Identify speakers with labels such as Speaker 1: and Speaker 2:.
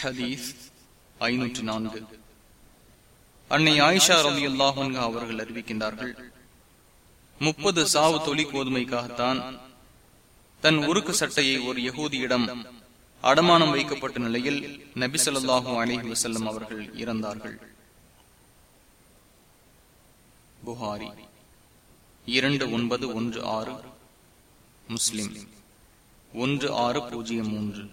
Speaker 1: ஹதீஸ் ஐநூற்றி நான்கு. அன்னை ஆயிஷா ரவி அல்லாஹன்கா அவர்கள் அறிவிக்கின்றார்கள் முப்பது சாவு தொழில் கோதுமைக்காகத்தான் தன் உருக்கு சட்டையை ஒரு யகூதியிடம் அடமானம் வைக்கப்பட்ட நிலையில் நபிசல்லாஹூ அலிஹி வசல்லம் அவர்கள் இறந்தார்கள். புகாரி இரண்டு ஒன்பது ஒன்று ஆறு முஸ்லிம் ஒன்று ஆறு பூஜ்ஜியம் மூன்று.